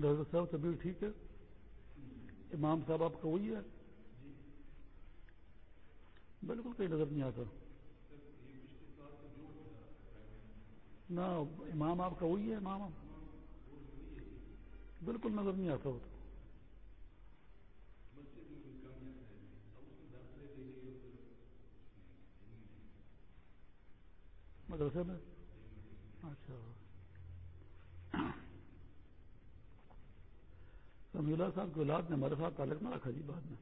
Doctor صاحب، طبیعت ٹھیک ہے؟ امام صاحب، آپ کا وہی ہے؟ بالکل کہیں نظر نہیں آتا۔ نہ، امام آپ کا وہی ہے، امام بالکل نظر نہیں آتا۔ وہ مدرسے میں؟ اچھا۔ سمیلا صاحب کی اولاد نے ہمارے ساتھ تعلق نہ رکھا جی بعد میں۔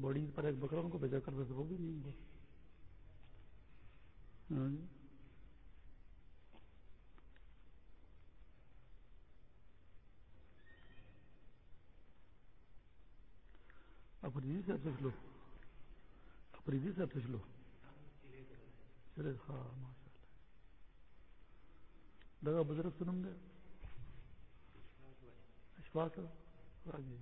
بڑی پر ایک بکرا ان کو بھیجا کرتے تھے، وہ بھی نہیں ہوا۔ ہاں جی۔ افریدی صاحب سے لو افریدی صاحب سے لو چلے ہاں ماشاء اللہ لگا بزرگ سنوں گے؟ اشفاق ہاں جی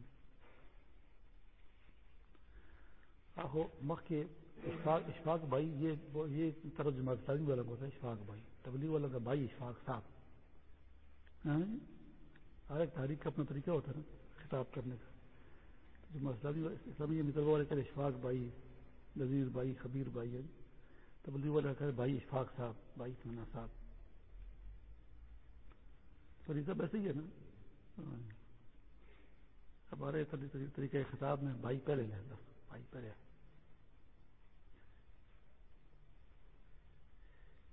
آہو مخ کے اشفاق اشفاق بھائی یہ یہ ترجمہ تبلیغ والا ہوتا ہے اشفاق بھائی تبلیغ والا کا بھائی اشفاق صاحب ہر ایک تاریخ کا اپنا طریقہ ہوتا ہے نا خطاب کرنے کا جو اسلامی مثال والے کہتے اشفاق بھائی نذیر بھائی خبیر بھائی ہے تبلیغ والا کہتے بھائی اشفاق صاحب بھائی کھانا صاحب طریقہ ویسے ہی ہے نا ہمارے طریقہ خطاب میں بھائی پہلے لے بھائی پہلے۔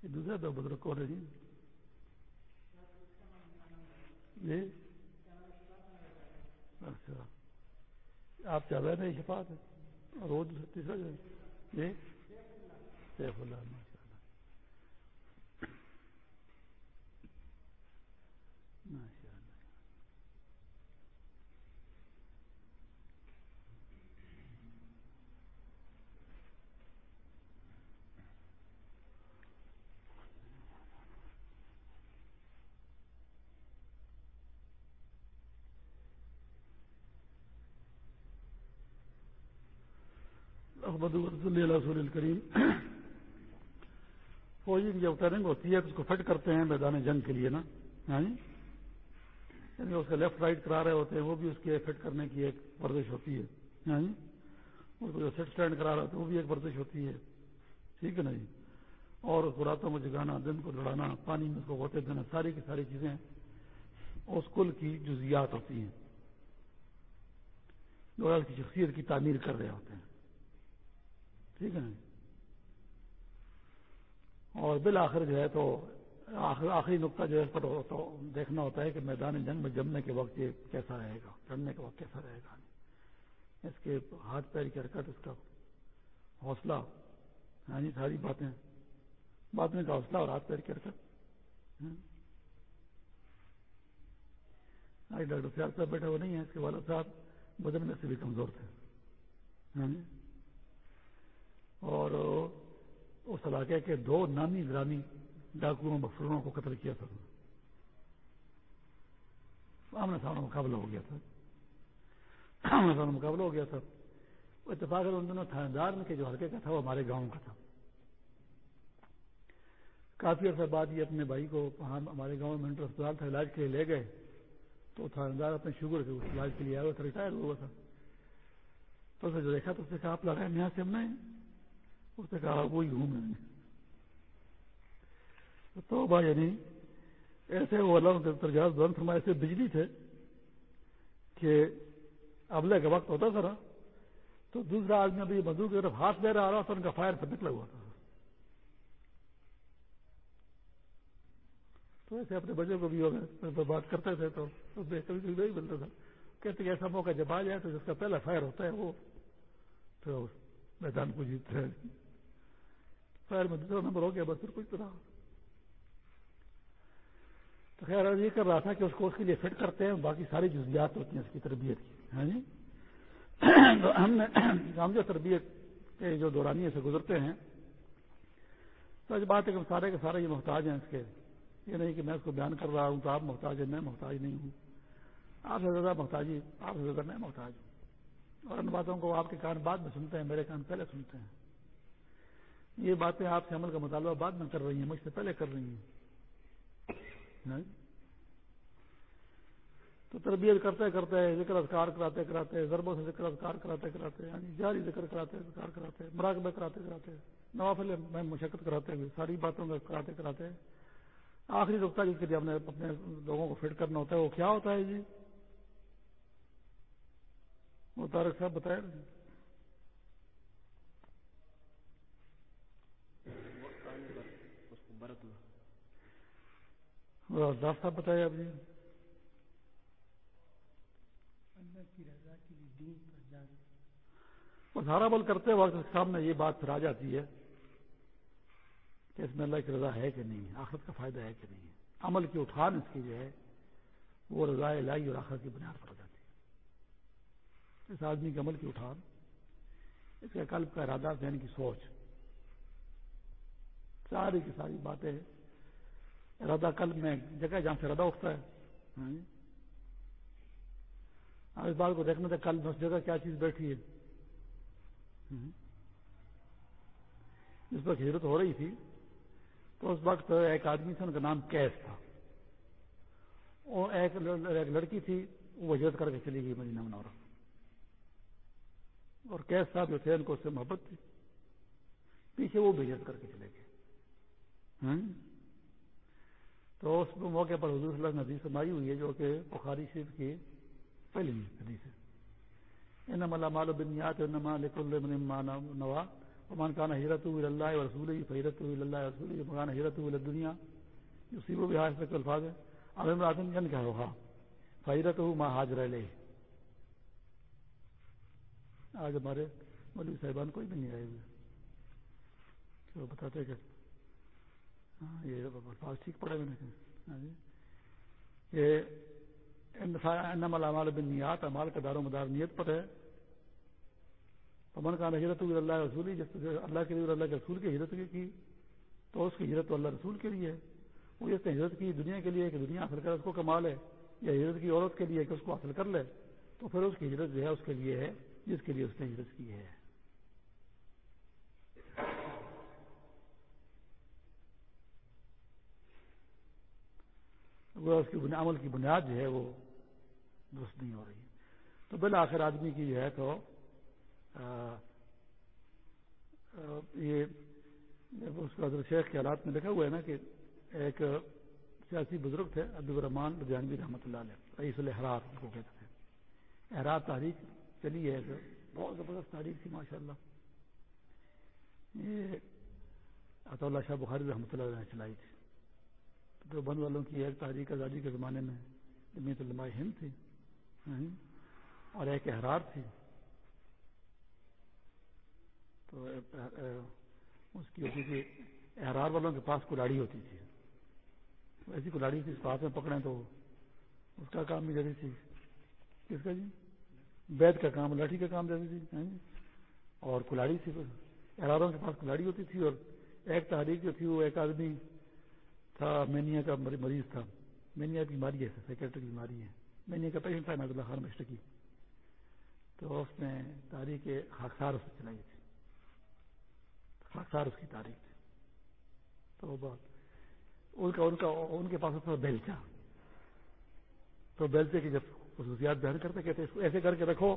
یہ دوسرا تو بدرک کون ہے جی؟ اچھا۔ آپ چل رہے ہیں شفاعت؟ روز تیسرا جو جی سیف اللہ ماشاء اللہ ماشاء اللہ احمد رسول اللہ الکریم۔ فوجی کی جب ٹرننگ ہوتی ہے تو اس کو فٹ کرتے ہیں میدان جنگ کے لیے نا۔ ہاں جی؟ یعنی اس کا لیفٹ رائٹ کرا رہے ہوتے ہیں، وہ بھی اس کے فٹ کرنے کی ایک ورزش ہوتی ہے۔ ہاں جی؟ اس کو جو سیٹ اسٹینڈ کرا رہا ہوتا ہے وہ بھی ایک ورزش ہوتی ہے۔ ٹھیک ہے نا جی؟ اور اس کو راتوں میں جگانا، دن کو لڑانا پانی میں اس کو ہوتے دینا، ساری کی ساری چیزیں اس کل کی جزیات ہوتی ہیں۔ جو اس کی شخصیت کی تعمیر کر رہے ہوتے ہیں۔ ٹھیک ہے جی؟ اور بالآخر جو ہے تو آخری نقطہ جو ہے اس پر تو دیکھنا ہوتا ہے کہ میدان جنگ میں جمنے کے وقت یہ کیسا رہے گا چڑھنے کے وقت کیسا رہے گا؟ اس کے ہاتھ پیر کی حرکت، اس کا حوصلہ ہاں جی ساری باتیں بات میں کا حوصلہ اور ہاتھ پیر کی حرکت ہاں۔ ڈاکٹر سیاد صاحب بیٹھے وہ نہیں ہے اس کے والد صاحب بدن میں سے بھی کمزور تھے ہاں جی۔ اور اس علاقے کے دو نامی گرامی ڈاکوؤں مفروروں کو قتل کیا تھا۔ آمنے سامنے مقابلہ ہو گیا تھا۔ آمنے سامنے مقابلہ ہو گیا تھا۔ اتفاق ان دونوں تھاندار میں کے جو ہلکے کا تھا وہ ہمارے گاؤں کا تھا۔ کافی عرصہ بعد یہ اپنے بھائی کو وہاں ہمارے گاؤں میں انٹر اسپتال تھا، علاج کے لیے لے گئے۔ تو تھاندار اپنے شوگر کے علاج کے لیے آیا ہوا تھا ریٹائر ہوا تھا۔ تو اسے جو دیکھا تو اس نے کہا، آپ لڑائیں یہاں سے ہم نہیں اس نے کہا، وہی ہوں میں۔ تو بھائی یعنی ایسے وہ اللہ ترجاز بلند فرمائے، ایسے بجلی تھے کہ ابلے کا وقت ہوتا تھا نا، تو دوسرا آدمی ابھی مزدور کی طرف ہاتھ دے رہا تھا ان کا فائر پہ نکلا ہوا تھا۔ تو ایسے اپنے بچوں کو بھی بات کرتے تھے، تو کبھی کبھی نہیں ملتا تھا۔ کہتے کہ ایسا موقع جب آ جائے تو جس کا پہلا فائر ہوتا ہے وہ تو میدان کو جیتتا ہے فائر میں دوسرا نمبر ہو گیا، بس پھر کچھ طرح تو خیر یہ کر رہا تھا کہ اس کو اس کے لیے فٹ کرتے ہیں، باقی ساری جزیات ہوتی ہیں اس کی تربیت کی ہاں جی؟ تو ہم نے ہم جو تربیت کے جو دورانیے سے گزرتے ہیں، تو بات ہے کہ سارے کے سارے یہ محتاج ہیں اس کے۔ یہ نہیں کہ میں اس کو بیان کر رہا ہوں تو آپ محتاج ہیں، میں محتاج نہیں ہوں۔ آپ سے زیادہ محتاجی، آپ سے زیادہ میں محتاج ہوں۔ اور ان باتوں کو آپ کے کان بعد میں سنتے ہیں، میرے کان پہلے سنتے ہیں۔ یہ باتیں آپ سے عمل کا مطالبہ بعد میں کر رہی ہیں، مجھ سے پہلے کر رہی ہیں۔ تو تربیت کرتے کرتے ذکر اذکار کراتے کراتے، ضربوں سے ذکر اذکار کراتے کراتے یعنی جاری ذکر کراتے اذکار کراتے، مراقبہ کراتے کراتے، نوافل میں مشقت کراتے ہوئے ساری باتوں کا کراتے کراتے۔ آخری نقطہ جس کے لیے ہم نے اپنے لوگوں کو فٹ کرنا ہوتا ہے، وہ کیا ہوتا ہے جی؟ وہ تارک صاحب بتایا صاحب بتائے آپ جی سارا بل کرتے وقت سامنے یہ بات پھر آ جاتی ہے کہ اس میں اللہ کی رضا ہے کہ نہیں آخرت کا فائدہ ہے کہ نہیں عمل کی اٹھان اس کی جو ہے، وہ رضا لائی اور آخرت کی بنیاد پر جاتی ہے۔ اس آدمی کے عمل کی اٹھان، اس کا قلب کا ارادہ، ذہن کی سوچ، ساری کی ساری باتیں ارادہ قلب میں جگہ جہاں سے ارادہ اٹھتا ہے۔ ہاں جی۔ اس بات کو دیکھنا تھا کل اس جگہ کیا چیز بیٹھی ہے۔ ہاں جی۔ جس وقت ہجرت ہو رہی تھی تو اس وقت ایک آدمی تھا، ان کا نام کیس تھا۔ وہ ایک لڑکی تھی، وہ ہجرت کر کے چلی گئی مدینہ منورہ۔ اور کیس صاحب جو تھے، ان کو اس سے محبت تھی۔ پیچھے وہ بھی ہجرت کر کے چلے گئے۔ ہاں جی۔ تو اس موقع پر حضور صلی اللہ حدیث سمائی ہوئی ہے جو کہ بخاری شریف کی پہلی حدیث ہے۔ انما مال بنیات انما لكل من ما نوا۔ ومن كان هجرته الى الله ورسوله فهجرته الى الله ورسوله ومن كان هجرته الى الدنيا يصيب بها اسمك الفاظ ہے اب امرات جن کا ہوگا فہجرته ما هاجر الیہ۔ آج ہمارے مولوی صاحبان کوئی بھی نہیں آئے ہوئے۔ وہ بتاتے کہ یہ الفاظ ٹھیک پڑے ہوئے ہاں جی۔ یہ انمال بن نیات امال کا دار و مدار نیت پر ہے۔ امن کا ہجرت اللہ رسول جس اللہ کے لیے اللہ کے رسول کی ہجرت کی، تو اس کی ہجرت اللہ رسول کے لیے ہے۔ وہ جس نے ہجرت کی دنیا کے لیے کہ دنیا حاصل کر، اس کو کمال ہے، یا ہجرت کی عورت کے لیے کہ اس کو حاصل کر لے، تو پھر اس کی ہجرت جو ہے، اس کے لیے ہے، جس کے لیے اس نے ہجرت کی ہے۔ اس کی عمل کی بنیاد جو ہے وہ درست نہیں ہو رہی تو بالآخر آدمی کی جو ہے تو یہ اس کا شیخ کے حالات میں لکھا ہوا ہے نا کہ ایک سیاسی بزرگ تھے عبد الرحمان جانوی رحمۃ اللہ علیہ، رئیس الحرار کو کہتے تھے۔ احرار تاریخ چلی ہے بہت زبردست تاریخ تھی ماشاء اللہ یہ عطا اللہ شاہ بخاری رحمۃ اللہ علیہ نے چلائی تھی۔ تو بند والوں کی ایک تاریخ آزادی کے زمانے میں جمیت علماء ہند تھی ہاں جی، اور ایک احرار تھی۔ تو اس کی ہوتی تھی، احرار والوں کے پاس کلاڑی ہوتی تھی۔ ایسی کلاڑی تھی اس کو ہاتھ میں پکڑے تو اس کا کام بھی دیتی تھی۔ کس کا جی؟ بیت کا کام، لاٹھی کا کام دیتی تھی ہاں جی۔ اور کلاڑی تھی احراروں کے پاس کلاڑی ہوتی تھی اور ایک تحریک جو تھی وہ ایک آدمی تھا، مینیا کا مریض تھا۔ مینیا بیماری ہے سیکٹری بیماری ہے۔ مینیا کا پیشنٹ تھا ناز اللہ خان مشرقی۔ کی تو اس نے تاریخ خاکسار سے چلائی تھی۔ خاکسار اس کی تاریخ تھی۔ تو بات۔ ان کا ان کا، ان کے پاس تھا۔ بیلچا تو بیلچے کی جب خصوصیات بیان کرتے کہتے اس کو ایسے کر کے رکھو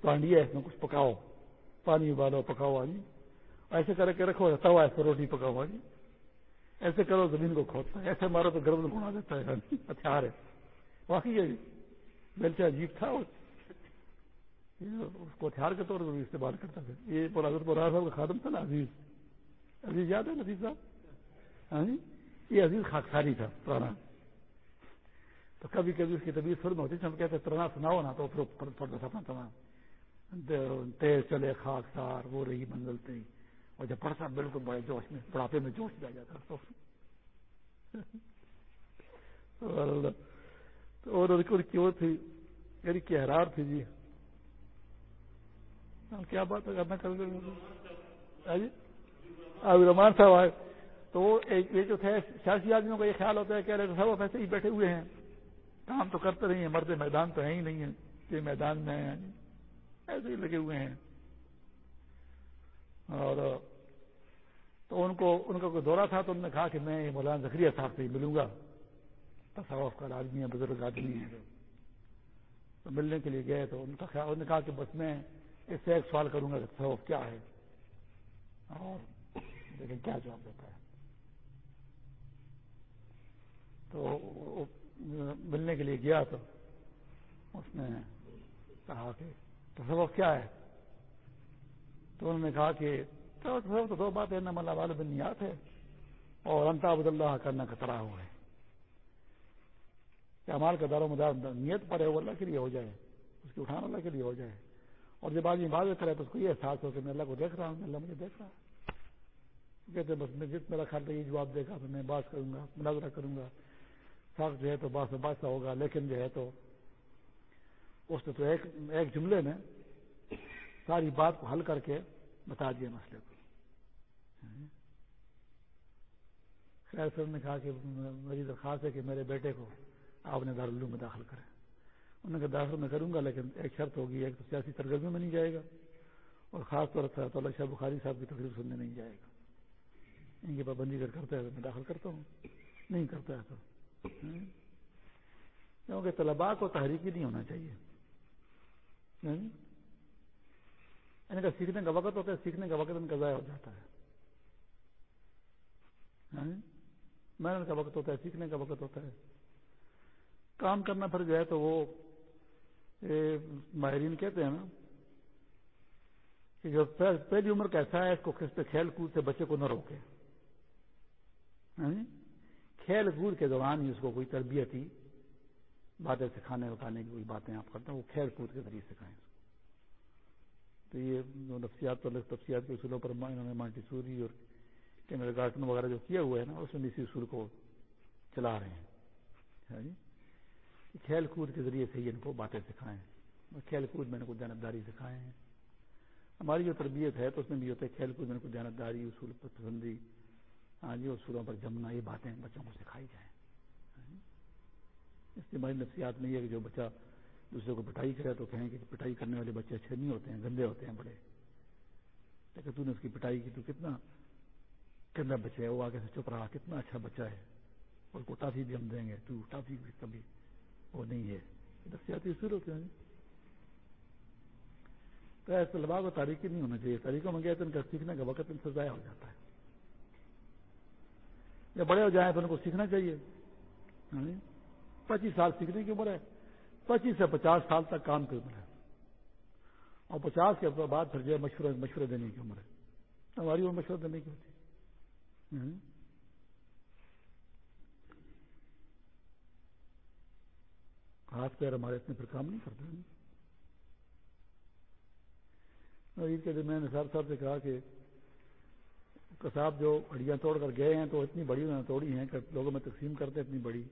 تو انڈیا اس میں کچھ پکاؤ۔ پانی ابالو، پکاؤ آنی ایسے کر کے رکھو توا ایسے روٹی پکاؤ آنی ایسے کرو زمین کو کھودتا ہے ایسے مارو تو گرد گھوڑا دیتا ہے ہتھیار ہے واقعی ہے بیلچا عجیب تھا اس کو ہتھیار کے طور پر بھی استعمال کرتا تھا یہ حضرت برار صاحب کا خادم تھا نا عزیز عزیز یاد ہے نزیز صاحب ہاں یہ عزیز خاکساری تھا پرانا تو کبھی کبھی اس کی طبیعت سر میں ہوتی تھی ہم کہتے ترنا سناؤ نا تو پھر پڑتا تھا اپنا تمام تیز چلے خاک سار وہ رہی منزل تھی اور جب پڑھتا بالکل بڑے جوش میں، بڑھاپے میں جوش جا جاتا تو اور کی وہ تھی میری کی حرار تھی جی۔ ہاں، کیا بات کرنا کر ہاں جی۔ رحمان صاحب آئے۔ تو وہ یہ جو تھے، سیاسی آدمیوں کا یہ خیال ہوتا ہے کہ ارے صاحب ایسے ہی بیٹھے ہوئے ہیں۔ کام تو کرتے نہیں ہیں، مرد میدان تو ہے ہی نہیں ہے یہ میدان میں ایسے ہی لگے ہوئے ہیں۔ اور تو ان کو ان کا کوئی دورہ تھا تو انہوں نے کہا کہ میں مولانا زکریہ صاحب سے ہی ملوں گا۔ تصاوف کا آدمی ہے، بزرگ آدمی ہے۔ تو ملنے کے لیے گئے تو ان کا خیال انہوں نے کہا کہ بس میں اس سے ایک سوال کروں گا کہ تصوف کیا ہے۔ اور لیکن کیا جواب دیتا ہے۔ تو ملنے کے لیے گیا تو اس نے کہا کہ تصوف کیا ہے؟ تو انہوں نے کہا کہ تصوف تو دو بات ہے نہ ملا ہے اور انتا عبد اللہ کرنا خطرہ ہوا ہے۔ کہ امال کا دار و مدار نیت پر ہے، وہ اللہ کے لیے ہو جائے۔ اس کی اٹھانا اللہ کے لیے ہو جائے۔ اور جب آدمی بات کرے تو اس کو یہ احساس ہو کہ میں اللہ کو دیکھ رہا ہوں اللہ مجھے دیکھ رہا کہتے بس میں جس میرا خیال یہ جواب دے گا تو میں بات کروں گا، مناظرہ کروں گا۔ سخت جو ہے تو بات بادشاہ ہوگا، لیکن جو ہے تو اس نے تو ایک ایک جملے میں ساری بات کو حل کر کے بتا دیا مسئلے کو۔ خیر سر نے کہا کہ میری درخواست ہے کہ میرے بیٹے کو آپ نے دارالعلوم میں داخل کریں۔ انہوں نے کہا داخل میں کروں گا، لیکن ایک شرط ہوگی، ایک تو سیاسی سرگرمی میں نہیں جائے گا، اور خاص طور پر تو شاہ بخاری صاحب کی تقریر سننے نہیں جائے گا۔ ان کی پابندی اگر کرتا ہے تو میں داخل کرتا ہوں، نہیں کرتا ہے تو۔ کیونکہ طلباء کو تحریکی نہیں ہونا چاہیے۔ یعنی ان کا سیکھنے کا وقت ہوتا ہے، سیکھنے کا وقت ان کا ضائع ہو جاتا ہے۔ یعنی محنت کا وقت ہوتا ہے، سیکھنے کا وقت ہوتا ہے۔ کام کرنا پھر جو ہے تو وہ ماہرین کہتے ہیں نا کہ جو پہلی عمر کیسا ہے، اس کو کس کھیل کود سے بچے کو نہ روکے۔ یعنی کھیل کود کے دوران ہی اس کو کوئی تربیتی باتیں سکھانے اٹھانے کی کوئی باتیں آپ کرتے ہیں، وہ کھیل کود کے ذریعے سکھائیں۔ تو یہ نفسیات تو تفصیلات کے اصولوں پر انہوں نے مانٹی سوری اور کیمرے گارٹن وغیرہ جو کیا ہوا ہے نا، اس میں اسی اصول کو چلا رہے ہیں۔ جی؟ کھیل کود کے ذریعے سے ہی ان کو باتیں سکھائیں۔ کھیل کود میں ان کو جانبداری سکھائے ہیں ہماری جو تربیت ہے تو اس میں بھی ہوتا ہے، کھیل کود میں ان کو جانبداری، اصول پر پسندی ہاں جی اصولوں پر جمنا، یہ باتیں بچوں کو سکھائی جائیں۔ جی؟ اس سے ہماری نفسیات میں یہ کہ جو بچہ دوسرے کو پٹائی کرے تو کہیں کہ پٹائی کرنے والے بچے اچھے نہیں ہوتے ہیں، گندے ہوتے ہیں، بڑے۔ لیکن تو نے اس کی پٹائی کی تو کتنا گندا بچہ ہے، وہ آگے سے چپ رہا، کتنا اچھا بچہ ہے۔ اور کو ٹافی بھی ہم دیں گے۔ تو ٹافی بھی کبھی وہ نہیں ہے۔ نفسیاتی اصول ہوتے ہیں۔ تو ایسے طلبا کو تاریخی نہیں ہونا چاہیے۔ تاریخوں میں گیا تو ان کا سیکھنے کا وقت ان سے ضائع ہو جاتا ہے۔ جب بڑے ہو جائیں تو ان کو سیکھنا چاہیے۔ یعنی پچیس سال سیکھنے کی عمر ہے۔ پچیس سے پچاس سال تک کام کی عمر ہے۔ اور پچاس کے بعد پھر جو ہے مشورے مشورے دینے کی عمر ہے۔ ہماری عمر مشورہ دینے کی ہوتی ہاتھ پیر ہمارے اتنے پھر کام نہیں کرتے۔ عید کے دن میں نے صاحب صاحب سے کہا کہ کساب جو ہڈیاں توڑ کر گئے ہیں تو اتنی بڑی انہوں نے توڑی ہیں کہ لوگوں میں تقسیم کرتے اتنی بڑی۔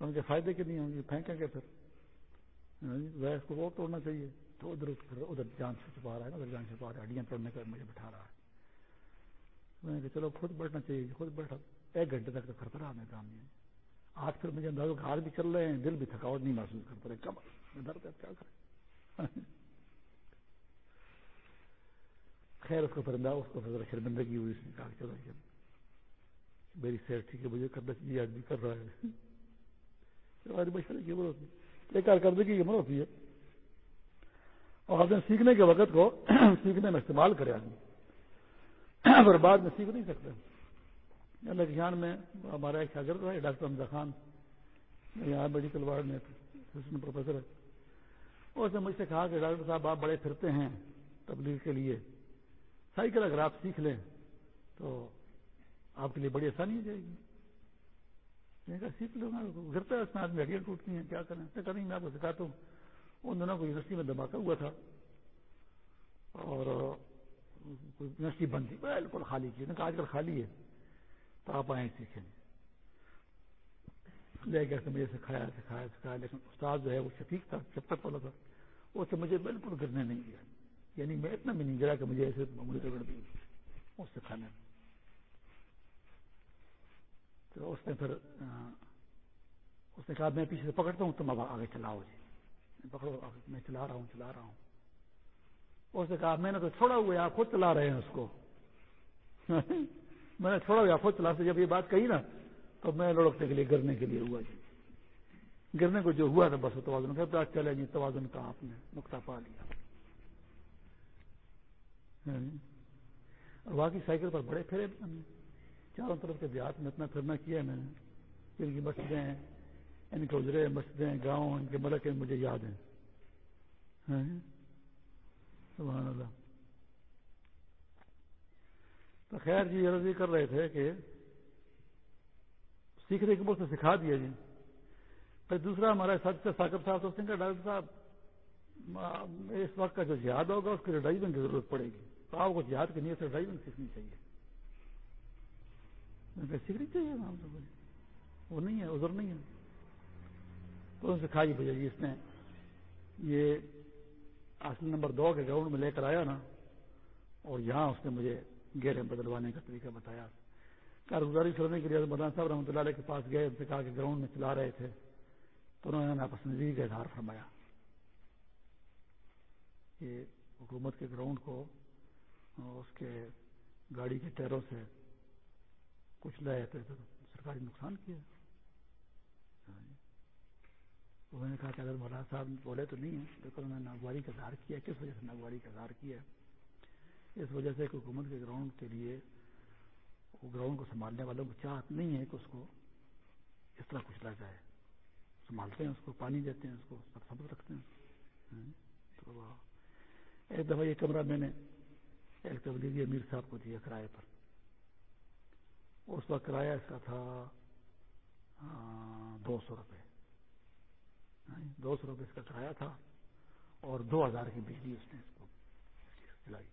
ان کے فائدے کے نہیں ہوں گے؟ پھینکیں گے پھر۔ اس کو وہ توڑنا چاہیے۔ تو ادھر ادھر جان سے چھپا رہا ہے نا، ادھر جان سے چھپا رہا ہے۔ ہڈیاں توڑنے کا مجھے بٹھا رہا ہے۔ میں نے کہا چلو، خود بیٹھنا چاہیے، خود بیٹھا ایک گھنٹے تک تو خرطرا میدان میں۔ آج پھر مجھے انداز ہاتھ بھی چل رہے ہیں، دل بھی تھکاوٹ نہیں محسوس کرتا رہے۔ کب؟ درد ہے، کیا کریں؟ خیر، اس کو پرندہ، اس کو ذرا شرمندگی ہوئی، اس نے کہا چلو جی۔ میری صحت ٹھیک ہے مجھے کرنا چاہیے آج بھی کر رہا ہے۔ مشورے کی عمر ہوتی یہ کارکردگی کی عمر ہوتی ہے؟ اور آدمی سیکھنے کے وقت کو سیکھنے میں استعمال کرے آدمی۔ اور بعد میں سیکھ نہیں سکتے اللہ کے میں ہمارا ایک شاگرد ہے ڈاکٹر حمزہ خان۔ یہاں میڈیکل وارڈ میں پروفیسر ہے۔ اس نے مجھ سے کہا کہ ڈاکٹر صاحب، آپ بڑے پھرتے ہیں تبلیغ کے لیے۔ سائیکل اگر آپ سیکھ لیں تو آپ کے لیے بڑی آسانی ہو جائے گی۔ میں کہا، سیکھ لوں گا گرتا ہے اس میں آدمی ہڈیاں ٹوٹتی ہیں، کیا کریں؟ کہا، نہیں، میں آپ کو سکھاتا ہوں۔ ان دونوں کو یونیورسٹی میں دھماکہ ہوا تھا۔ اور یونیورسٹی بند تھی، بالکل خالی کی آج کل خالی ہے، تو آپ آئیں سیکھیں۔ لے گیا مجھے سکھایا سکھایا سکھایا۔ لیکن استاد جو ہے، وہ شفیق تھا جب تک والا تھا۔ وہ سے مجھے بالکل گرنے نہیں دیا یعنی میں اتنا بھی نہیں گرا کہ مجھے ایسے معمولی رگڑ دی اس سکھانے تو اس نے پھر اس نے کہا، میں پیچھے سے پکڑتا ہوں، تم اب آگے چلاؤ جی۔ پکڑو میں چلا رہا ہوں، چلا رہا ہوں۔ اس نے کہا، میں نے تو چھوڑا ہوا ہے، آپ خود چلا رہے ہیں اس کو۔ میں نے چھوڑا ہوا خود چلا سے جب یہ بات کہی نا، تو میں لڑکنے کے لیے گرنے کے لیے ہوا جی۔ گرنے کو جو ہوا تھا، بس وہ توازن کرتا چلے جی توازن کا آپ نے نقطہ پا لیا۔ ہاں جی۔ اور باقی سائیکل پر بڑے پھرے چاروں طرف کے دیہات میں اتنا پھرنا کیا میں نے؟ ان کی مسجدیں ہیں، ان کے اجرے، مسجدیں، گاؤں، ان کے ملک مجھے یاد ہیں۔ ہاں جی؟ سبحان اللہ۔ تو خیر جی عرضی کر رہے تھے کہ سیکھنے کے بہت سے سکھا دیا جی۔ پھر دوسرا ہمارا سچ سے ثاقب صاحب، تو کہ ڈاکٹر صاحب، اس وقت کا جو جہاد ہوگا، اس کے لیے ڈرائیونگ کی ضرورت پڑے گی۔ تو آپ کو جہاد کی نیت سے ڈرائیونگ سیکھنی چاہیے۔ سیکھنی چاہیے ہاں، وہ نہیں ہے ادھر نہیں ہے۔ تو ان سے کھائی بھیا جی اس نے یہ اصل نمبر دو کے گراؤنڈ میں لے کر آیا نا، اور یہاں اس نے مجھے گیرے بدلوانے کا طریقہ بتایا۔ کارگزاری کرنے کے لیے مدان صاحب رحمۃ اللہ علیہ کے پاس گئے، ان سے کہا کہ گراؤنڈ میں چلا رہے تھے۔ تو انہوں نے ناپسندگی کا اظہار فرمایا کہ حکومت کے گراؤنڈ کو اس کے گاڑی کے ٹیروں سے کچھ لائے تو سرکاری نقصان کیا تو میں نے کہا کہ اگر مولانا صاحب بولے تو نہیں ہے۔ لیکن انہوں نے ناگواری کا اظہار کیا کس وجہ سے ناگواری کا اظہار کیا اس وجہ سے کہ حکومت کے گراؤنڈ کے لیے وہ گراؤنڈ کو سنبھالنے والوں کو چاہت نہیں ہے کہ اس کو اس طرح کچلا جائے۔ سنبھالتے ہیں، اس کو پانی دیتے ہیں، اس کو سب سب رکھتے ہیں۔ ہاں، تو ایک دفعہ یہ کمرہ میں نے ایک تبلیغی امیر صاحب کو دیا کرائے پر۔ اس وقت کرایہ اس کا تھا ہاں، دو سو روپے۔ دو سو روپے اس کا کرایہ تھا اور دو ہزار کی بجلی اس نے اس کو چلائی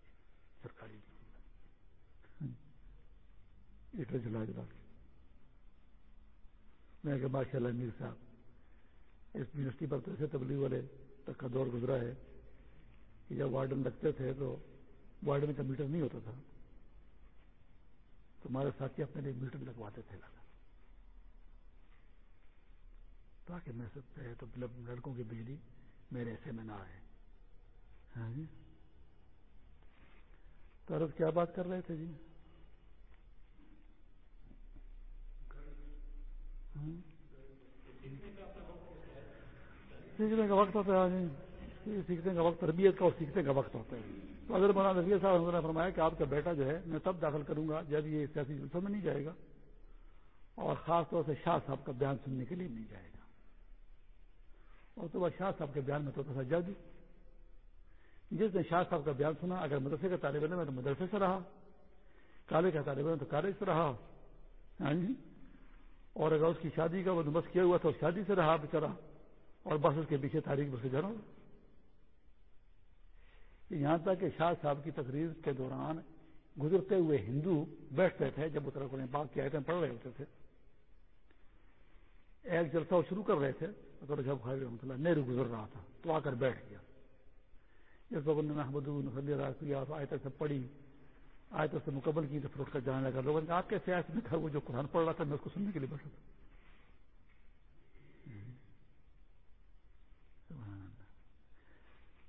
سرکاری ہاں، ایٹر چلا جلا میں کہ ماشاء اللہ امیر صاحب، اس یونیورسٹی پر تو ایسے تبلیغ والے تک کا دور گزرا ہے کہ جب وارڈن لگتے تھے تو وارڈن کا میٹر نہیں ہوتا تھا۔ تو ہمارے ساتھی اپنے لیے میٹر لگواتے تھے لگا تاکہ میں سب تو مطلب لڑکوں کی بجلی میرے ایسے میں نہ آئے۔ ہاں جی۔ تو کیا بات کر رہے تھے جی؟ ہاں۔ سیکھنے کا وقت ہوتا ہے سیکھنے کا وقت تربیت کا اور سیکھنے کا وقت ہوتا ہے۔ تو اگر مولانا نظیر صاحب نے فرمایا کہ آپ کا بیٹا جو ہے میں تب داخل کروں گا جب یہ سیاسی جلسوں میں نہیں جائے گا اور خاص طور سے شاہ صاحب کا بیان سننے کے لیے نہیں جائے گا۔ اور تو وہ شاہ صاحب کے بیان میں تو سجا دی جس نے شاہ صاحب کا بیان سنا، اگر مدرسے کا طالب علم ہے تو مدرسے سے رہا کالج کا طالب علم تو کالج سے رہا۔ ہاں جی؟ اور اگر اس کی شادی کا بندوبست کیا ہوا تو شادی سے رہا بچرا اور بس اس کے پیچھے تاریخ بس جانا یہاں تک کہ شاہ صاحب کی تقریر کے دوران گزرتے ہوئے ہندو بیٹھتے تھے جب اتر کو پاک کی آئٹم پڑھ رہے ہوتے تھے۔ ایک جلسہ وہ شروع کر رہے تھے رحمۃ اللہ نہرو گزر رہا تھا، تو آ کر بیٹھ گیا۔ جس وقت محمد آئے تک سے پڑھی آئے سے مکمل کی تو پھر اٹھ کر جانے لگا۔ لوگوں نے آپ کیسے آئے میں تھا وہ جو قرآن پڑھ رہا تھا، میں اس کو سننے کے لیے بیٹھا تھا۔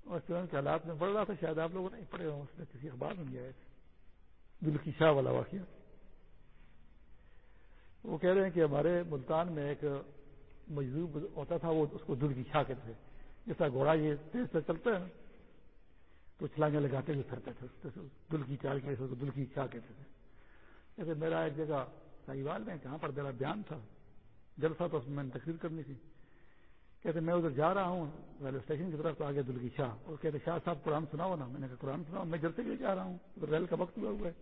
اور کے حالات میں پڑھ رہا تھا، شاید آپ لوگوں نے پڑھے ہوں، اس میں کسی اخبار میں بھی آئے۔ تھے دل کی شاہ والا واقعہ۔ وہ کہہ رہے ہیں کہ ہمارے ملتان میں ایک مجذوب ہوتا تھا، وہ اس کو دل کی شاہ کہتے تھے۔ جیسا گھوڑا یہ تیز سے چلتا ہے نا، تو چھلانگیں لگاتے ہوئے پھرتے تھے۔ دل کی چال کے دل کی شاہ کہتے تھے۔ جیسے میرا ایک جگہ ساہیوال میں کہاں پر میرا بیان تھا، جلسہ تو اس میں نے تقریر کرنی تھی۔ کہتے میں ادھر جا رہا ہوں، ریلوے اسٹیشن کی طرف تو آگے دل کی شاہ۔ اور کہتے شاہ صاحب قرآن سناؤ نا۔ میں نے کہا، قرآن سناؤ، میں جلسے کے جا رہا ہوں۔ ریل کا وقت ہوا ہوا ہے۔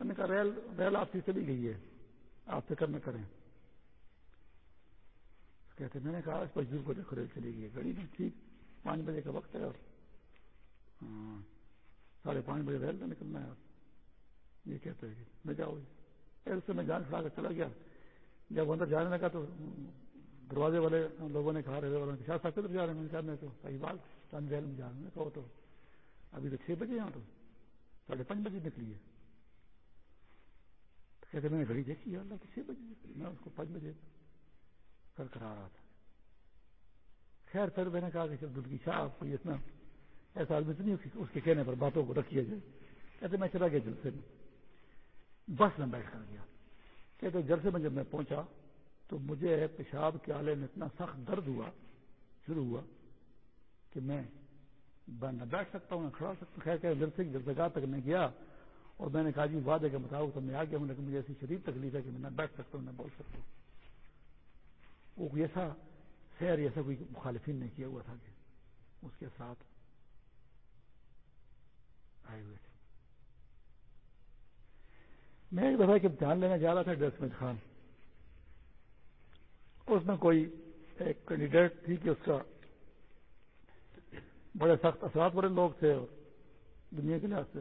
میں نے کہا، ریل ریل آپ سے چلی گئی ہے۔ آپ فکر نہ کریں۔ کہتے میں نے کہا، اس مزدور کو دیکھو، ریل چلی گئی ہے۔ گاڑی میں ٹھیک۔ پانچ بجے کا وقت ہے اور ہاں۔ ساڑھے پانچ بجے ریل میں نکلنا ہے۔ یہ کہتے ہیں میں جاؤ۔ ایل سے میں جان کھڑا کر چلا گیا۔ جب اندر جانے لگا تو دروازے والے لوگوں نے کہا ریلوے والوں نے شاید کدھر جا رہے ہیں؟ میں نے تو صحیح بات چند ریل میں جا رہے ہیں کہو تو ابھی تو چھ بجے یہاں تو ساڑھے پانچ بجے نکلی ہے۔ کہتے میں نے گھڑی دیکھی ہے اللہ چھ بجے۔ میں اس کو پانچ بجے کر کرا رہا تھا۔ خیر، پھر میں نے کہا کہ دل کی شاہ آپ کو اتنا ایسا آدمی تو نہیں اس کے کہنے پر باتوں کو رکھیا جائے۔ کہتے میں چلا گیا جلسے میں۔ بس میں بیٹھ کر گیا۔ کہتے جلسے میں جب میں پہنچا تو مجھے پیشاب کے آلے میں اتنا سخت درد ہوا، شروع ہوا کہ میں نہ بیٹھ سکتا ہوں، نہ کھڑا سکتا ہوں۔ خیر دل سے جگہ تک نہیں گیا اور میں نے کہا جی وعدے کے مطابق تو میں آ گیا ہوں، لیکن مجھے ایسی شدید تکلیف ہے کہ میں نہ بیٹھ سکتا ہوں، نہ بول سکتا ہوں۔ وہ ایسا خیر، ایسا کوئی مخالفین نے کیا ہوا تھا کہ اس کے ساتھ آئے ہوئے تھے۔ میں ایک دفعہ کے امتحان لینے جا رہا تھا ڈسمت خان۔ اس میں کوئی ایک کینڈیڈیٹ تھی کہ اس کا بڑے سخت اثرات بڑے لوگ تھے اور دنیا کے لحاظ سے۔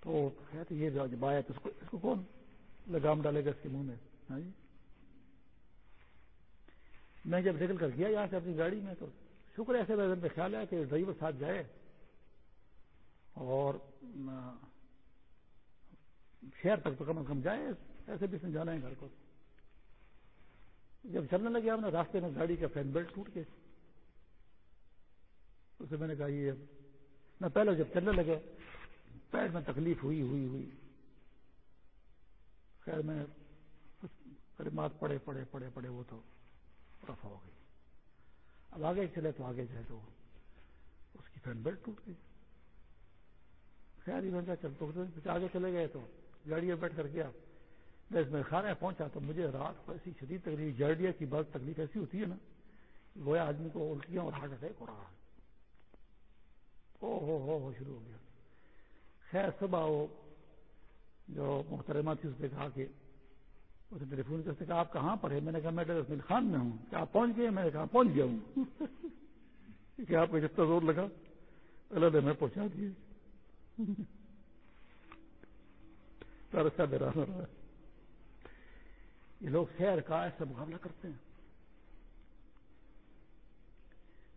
تو یہ جب آیا تو اس کو کون لگام ڈالے گا اس کے منہ میں؟ ہاں جی۔ میں جب نکل کر گیا یہاں سے اپنی گاڑی میں تو شکر ایسے میرے خیال ہے کہ ڈرائیور ساتھ جائے اور شہر تک تو کم از کم جائیں ایسے بھی سمجھانا ہے گھر کو۔ جب چلنے لگے ہم نے راستے میں گاڑی کا فین بیلٹ ٹوٹ کے اسے میں نے کہا یہ نہ پہلے جب چلنے لگے پیر میں تکلیف ہوئی ہوئی ہوئی۔ خیر میں کلمات پڑے پڑے پڑے پڑے وہ تو رفا ہو گئی۔ اب آگے چلے تو آگے جائے تو اس کی فین بیلٹ ٹوٹ گئی۔ خیر ہی بن چل تو آگے چلے گئے تو گاڑی میں بیٹھ کر گیا میں اس میں کھانا پہنچا تو مجھے رات کو ایسی شدید تکلیف، جرڈیا کی بات تکلیف ایسی ہوتی ہے نا، گویا آدمی کو الٹیاں اور ہارٹ اٹیک ہو رہا۔ ہے او ہو ہو ہو، شروع ہو گیا۔ خیر، صبح وہ جو محترمہ تھی اس نے کہا کہ اس نے ٹیلی فون کرتے کہا، آپ کہاں پر ہے میں نے کہا، میں ڈر خان میں ہوں۔ کیا آپ پہنچ گئے؟ میں نے کہا ہاں، پہنچ گیا ہوں۔ کہ آپ کو جتنا زور لگا، اللہ نے میں پہنچا دیے رہا ہے یہ لوگ خیر کا ایسا مقابلہ کرتے ہیں۔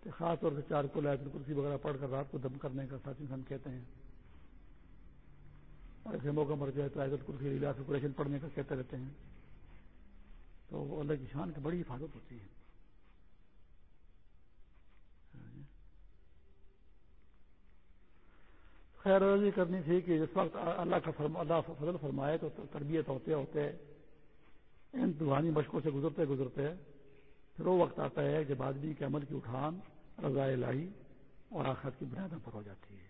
کہ خاص طور سے چار کو لائٹ کرسی وغیرہ پڑھ کر رات کو دم کرنے کا ساتھ انسان کہتے ہیں۔ اور ایسے موقع مر جائے تو آیت کرسی ریلاس آپریشن پڑھنے کا کہتے رہتے ہیں۔ تو اللہ کی شان کی بڑی حفاظت ہوتی ہے۔ خیر روزی کرنی تھی کہ جس وقت اللہ کا فرما اللہ فضل فرمائے تو تربیت ہوتے ہوتے ان روحانی مشقوں سے گزرتے گزرتے پھر وہ وقت آتا ہے جب آدمی کے عمل کی اٹھان رضاء الہی اور آخرت کی بنیادوں پر ہو جاتی ہے۔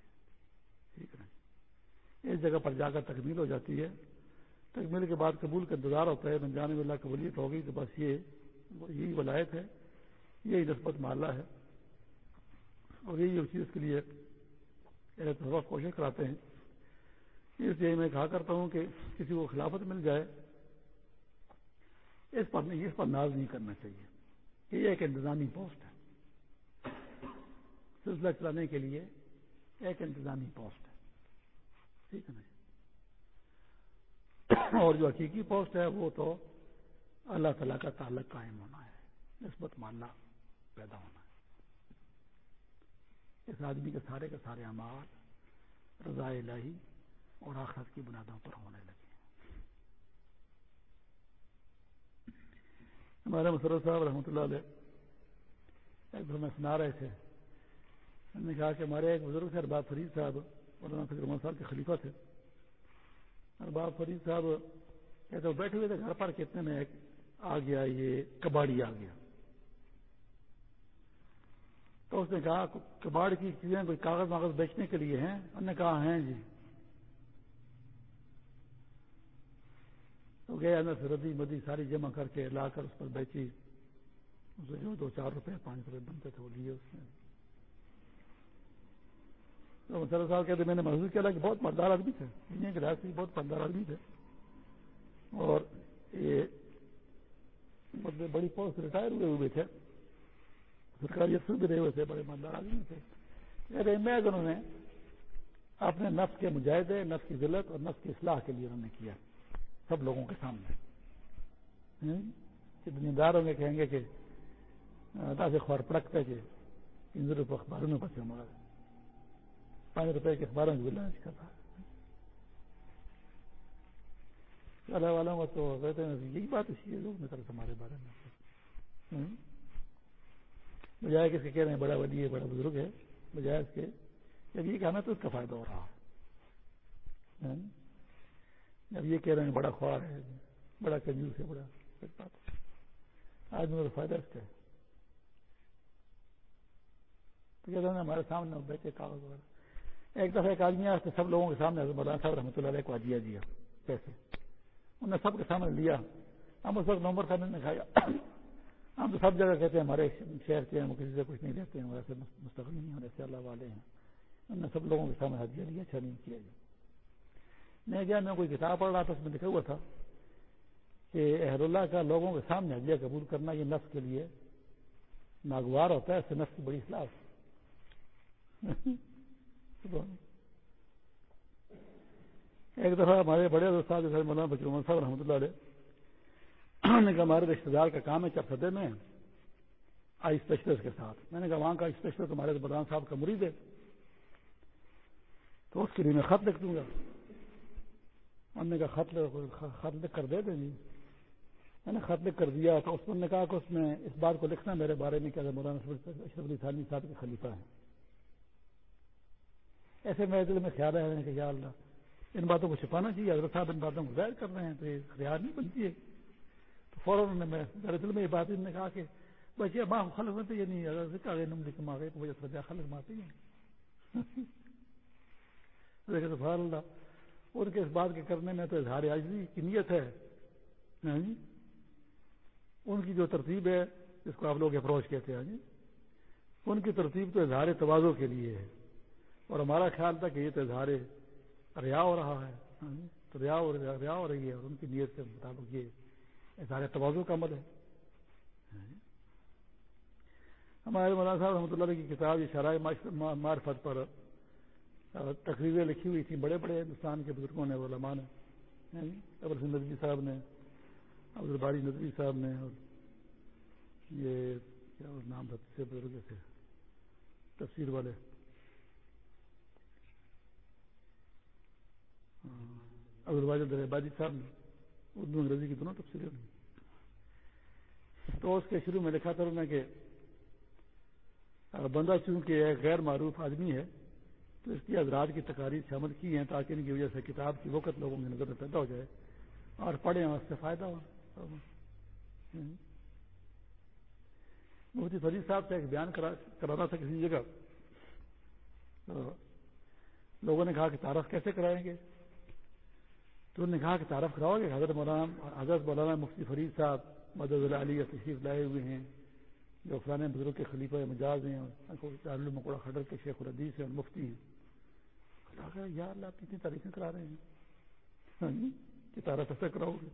ٹھیک ہے اس جگہ پر جا کر تکمیل ہو جاتی ہے۔ تکمیل کے بعد قبول کا انتظار ہوتا ہے۔ جانے والا قبولیت ہوگی تو بس یہ، یہی ولایت ہے۔ یہی نسبت محلہ ہے۔ اور یہی اس چیز کے لیے کوشش کراتے ہیں۔ اس لیے میں کہا کرتا ہوں کہ کسی کو خلافت مل جائے اس پر نہیں، اس پر ناز نہیں کرنا چاہیے کہ یہ ایک انتظامی پوسٹ ہے۔ سلسلہ چلانے کے لیے ایک انتظامی پوسٹ ہے۔ ٹھیک ہے نا جی؟ اور جو حقیقی پوسٹ ہے وہ تو اللہ تعالیٰ کا تعلق قائم ہونا ہے، نسبت ماننا پیدا ہونا ہے۔ اس آدمی کے سارے کے سارے امال رضاء الہی اور آخرت کی بنیادوں پر ہونے لگے۔ ہمارے مسرت صاحب رحمۃ اللہ علیہ، ایک میں سنا رہے تھے۔ انہوں نے کہا کہ ہمارے ایک بزرگ تھے، ارباب فرید صاحب، مولانا فکر محمد صاحب کے خلیفہ تھے۔ ارباب فرید صاحب کہتے وہ بیٹھے ہوئے تھے گھر پر کتنے میں ایک آ گیا، یہ کباڑی آ گیا۔ تو اس نے کہا، کباڑ کی چیزیں کوئی کاغذ واغذ بیچنے کے لیے ہیں؟ انہوں نے کہا ہیں جی۔ تو گئے اندر سے ردی مدی ساری جمع کر کے لا کر اس پر بیچی۔ اسے جو دو چار روپے، پانچ روپے بنتے تھے وہ لیے اس نے۔ تو مسئلہ صاحب کہتے، میں نے محسوس کیا کہ بہت مالدار آدمی تھے۔ دنیا کے لحاظ سے بہت مالدار آدمی تھے۔ اور یہ مطلب بڑی پوسٹ ریٹائر ہوئے ہوئے تھے۔ سرکاری افسر بھی رہے ہوئے تھے، بڑے مالدار آدمی تھے۔ میں انہوں نے اپنے نفس کے مجاہدے، نفس کی ضلعت اور نفس کی اصلاح کے لیے انہوں نے کیا۔ سب لوگوں کے سامنے۔ دنیا دار ہوں گے کہیں گے کہ سے خوار پڑکتا ہے کہ ان روپے اخباروں میں بچے ہمارا۔ پانچ روپے کے اخباروں میں علاج کر رہا۔ اللہ والوں کو تو کہتے ہیں یہی بات اسی ہے، لوگ نکل ہمارے بارے میں۔ بجائے کہ اس کے کہہ رہے ہیں بڑا ولی ہے، بڑا بزرگ ہے، بجائے اس کے جب یہ کہنا تو اس کا فائدہ ہو رہا۔ ہے جب یہ کہہ رہے ہیں بڑا خوار ہے، بڑا کنجوس ہے، بڑا آج میرا فائدہ اس کا ہے۔ تو کہتے ہیں ہمارے سامنے بیٹھے کاغذ وغیرہ۔ ایک دفعہ ایک آدمی آیا سب لوگوں کے سامنے مولانا صاحب رحمۃ اللہ علیہ کو دیا دیا، پیسے۔ انہوں نے سب کے سامنے لیا۔ ہم اس وقت نمبر صاحب نے کھایا ہم تو سب جگہ کہتے ہیں، ہمارے شہر کے ہیں وہ کسی سے کچھ نہیں دیتے ہیں وہ ایسے مستقل نہیں ہیں ایسے اللہ والے ہیں۔ انہوں نے سب لوگوں کے سامنے ہدیہ لیا اچھا نہیں کیا۔ میں گیا، میں کوئی کتاب پڑھ رہا تھا، اس میں لکھا ہوا تھا کہ اہل اللہ کا لوگوں کے سامنے ہدیہ قبول کرنا یہ نفس کے لیے ناگوار ہوتا ہے، اس سے نفس کی بڑی اصلاح ایک دفعہ ہمارے بڑے استاد مولانا بچر محمد صاحب رحمۃ اللہ علیہ نے کہا، ہمارے رشتے دار کا کام ہے چپسدے میں آئی اسپیشلسٹ کے ساتھ۔ میں نے کہا، وہاں کا اسپیشلسٹ ہمارے بدران صاحب کا مرید ہے، تو اس کے لیے میں خط لکھ دوں گا۔ انہوں نے کہا، خط خط لکھ کر دے دیں جی۔ میں نے خط لکھ کر دیا تو اس نے کہا کہ اس میں اس بات کو لکھنا میرے بارے میں کہ مولانا اشرف علی تھانوی صاحب کے خلیفہ ہیں۔ ایسے میرے دل میں خیال ہے کہ یا اللہ، ان باتوں کو چھپانا چاہیے۔ حضرت صاحب ان باتوں کو ظاہر کر رہے ہیں تو یہ خیال نہیں بنتی ہے۔ تو فوراً نے میرے دل میں یہ بات نے کہا کہ بچے ماں خلق میں تو یہ نہیں اگر ذکر گئے نمبر کما گئے تو وجہ سے خلق ماتے ہیں۔ سبحان اللہ ان کے اس بات کے کرنے میں تو اظہار عاجزی کی نیت ہے۔ ہاں جی؟ ان کی جو ترتیب ہے، جس کو آپ لوگ اپروچ کہتے ہیں ہاں جی؟ ان کی ترتیب تو اظہار توازوں کے لیے ہے۔ اور ہمارا خیال تھا کہ یہ تو اظہار ریا ہو رہا ہے۔ ہاں جی؟ تو ریا ریا ہو رہی ہے اور ان کی نیت کے مطابق یہ اظہار توازو کا عمل ہے۔ جی؟ ہمارے مولانا صاحب رحمۃ اللہ کی کتاب یہ شرائع معرفت پر تقریریں لکھی ہوئی تھیں، بڑے بڑے ہندوستان کے بزرگوں نے، علماء نے جی؟ ابر سنگھ ندوی صاحب نے عبد الباری ندوی صاحب نے اور یہ کیا نام تھا سے بزرگ تھے، تفسیر والے۔ ہاں، عبد الباجد دربادی صاحب نے، اردو انگریزی کی دونوں تفصیلیں تو اس کے شروع میں لکھا تھا انہوں نے کہ بندہ چونکہ ایک غیر معروف آدمی ہے تو اس کی حضرات کی تقاریر شامل کی ہیں تاکہ ان کی وجہ سے کتاب کی وقت لوگوں کی نظر میں پیدا ہو جائے اور پڑھیں اور اس سے فائدہ ہو۔ مفتی فرید صاحب سے ایک بیان کرانا تھا کسی جگہ۔ لوگوں نے کہا کہ تعارف کیسے کرائیں گے؟ تو انہوں نے کہا کہ تعارف کراؤ گے؟ حضرت مولانا حضرت مولانا مفتی فرید صاحب مدد علی تشریف لائے ہوئے ہیں، جو فلانے بزرگ کے خلیفہ مجاز ہیں دارالمکوڑا خڈر کے شیخ الحدیث ہیں اور مفتی ہیں۔ یا اللہ آپ کتنی تاریخیں کرا رہے ہیں۔ کہ تعارف ایسا کراؤ گے۔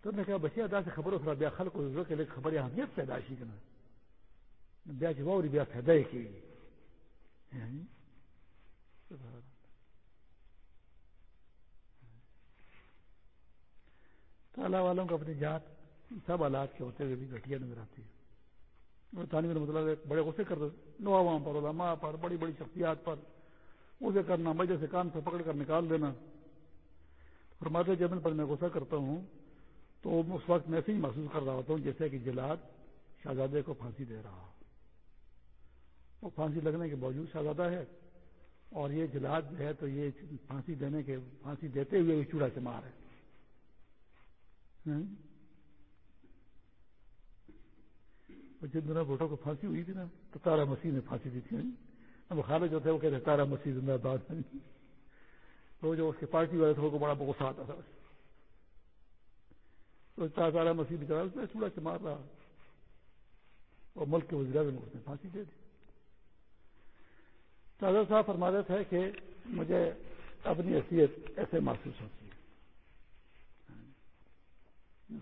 تو نے کہا، بچے، ادا سے خبر ہو بیا خل کو کے لیے خبر اہمیت پیدائشی کرنا بیا جب بیا فائدہ کی ہاں جی۔ تو اللہ والوں کو اپنی جات، سب حالات کے ہوتے ہوئے بھی گٹیا نظر آتی ہے۔ تانوی مطلب بڑے غصے کرتے نوام پر، علماء پر، بڑی بڑی شخصیات پر۔ اسے کرنا مجھے سے کان سے پکڑ کر نکال دینا۔ فرماتے جب پر میں غصہ کرتا ہوں، تو اس وقت میں ایسے ہی محسوس کر رہا ہوتا ہوں جیسے کہ جلاد شہزادے کو پھانسی دے رہا وہ پھانسی لگنے کے باوجود شہزادہ ہے۔ اور یہ جلاد جو ہے تو یہ پھانسی دینے کے، پھانسی دیتے ہوئے چوڑا سے مار ہے جن دنوں بھوٹوں کو پھانسی ہوئی تھی نا، تو تارا مسیح نے پھانسی دی تھی جی۔ اب خالد جو تھے وہ کہتے تارا مسیح زندہ باد تو جو اس کے پارٹی والے تھے کو بڑا غصہ آتا تھا۔ تو تارا مسیح بچارا اس میں چوڑا سے مار رہا۔ اور ملک کے وزیر اعظم اس نے پھانسی دے دی۔ تازہ صاحب فرماتے تھے کہ مجھے اپنی حیثیت ایسے محسوس ہوتی ہے۔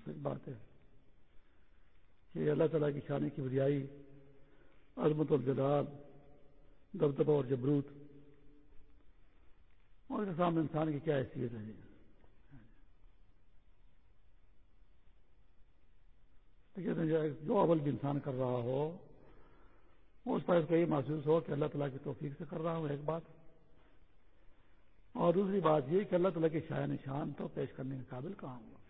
سچ بات ہے۔ کہ اللہ تعالیٰ کی شانی کی بریائی، عظمت الجلال دبدبہ اور جبروت۔ اور اس کے سامنے انسان کی کیا حیثیت ہے؟ جو اول بھی انسان کر رہا ہو، اس پر اس کو یہ محسوس ہو کہ اللہ تعالیٰ کی توفیق سے کر رہا ہوں، ایک بات۔ اور دوسری بات یہ کہ اللہ تعالیٰ کی شاع نشان تو پیش کرنے کے قابل کہاں ہوا؟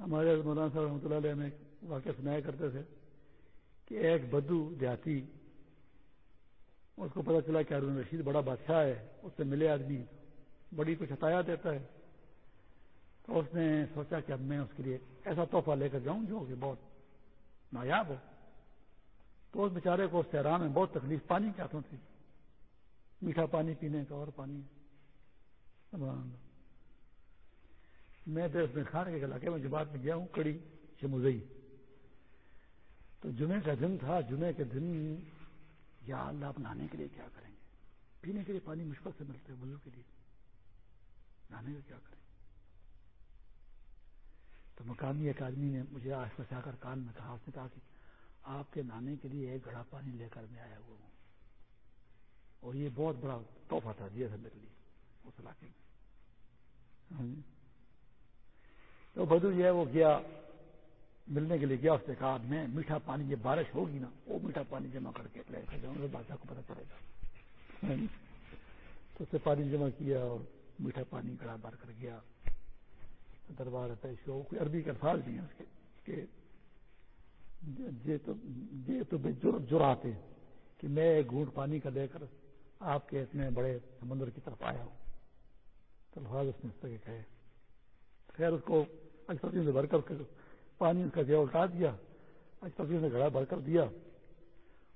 ہمارے مولانا صاحب رحمۃ اللہ علیہ میں واقعہ سنایا کرتے تھے کہ ایک بدو دیہاتی، اس کو پتا چلا کہ ارون رشید بڑا بادشاہ ہے، اس سے ملے آدمی، بڑی کچھ عطایا دیتا ہے۔ تو اس نے سوچا کہ اب میں اس کے لیے ایسا تحفہ لے کر جاؤں جو کہ بہت نایاب ہو۔ تو اس بیچارے کو اس سیران میں بہت تکلیف، پانی کے ہاتھوں تھی۔ میٹھا پانی پینے کا اور پانی۔ میں تو میں کھانے کے علاقے میں جو بات میں گیا ہوں، کڑی، شموزئی۔ تو جمعے کا دن تھا جمعے کے دن یا اللہ آپ نہانے کے لیے کیا کریں گے؟ پینے کے لیے پانی مشکل سے ملتے ہے، وضو کے لیے۔ نہانے کا کیا کریں تو مقامی ایک آدمی نے مجھے آس پاس آ کر کان میں کہا، اس نے کہا کہ آپ کے نہانے کے لیے ایک گڑا پانی لے کر میں آیا ہوا ہوں۔ اور یہ بہت بڑا تحفہ تھا دیا تھا میرے لیے، اس علاقے میں۔ ہاں جی۔ تو بدو جو ہے وہ گیا ملنے کے لیے گیا اس نے کہا میں میٹھا پانی یہ بارش ہوگی نا، وہ میٹھا پانی جمع کر کے لے کر جاؤں گا، بادشاہ کو پتا چلے گا۔ تو اس سے پانی جمع کیا اور میٹھا پانی گڑا بھر کر گیا۔ دربار پیش ہو، کوئی عربی کے الفاظ بھی ہیں اس کے، کہ تو بے جراتے کہ میں ایک گھونٹ پانی کا لے کر آپ کے اتنے بڑے سمندر کی طرف آیا ہوں۔ تو الفاظ اس نے اس طرح کہے۔ خیر اس کو اچھا بھر کر پانی اس کا جو الٹا دیا اچھا نے گھڑا بھر کر دیا۔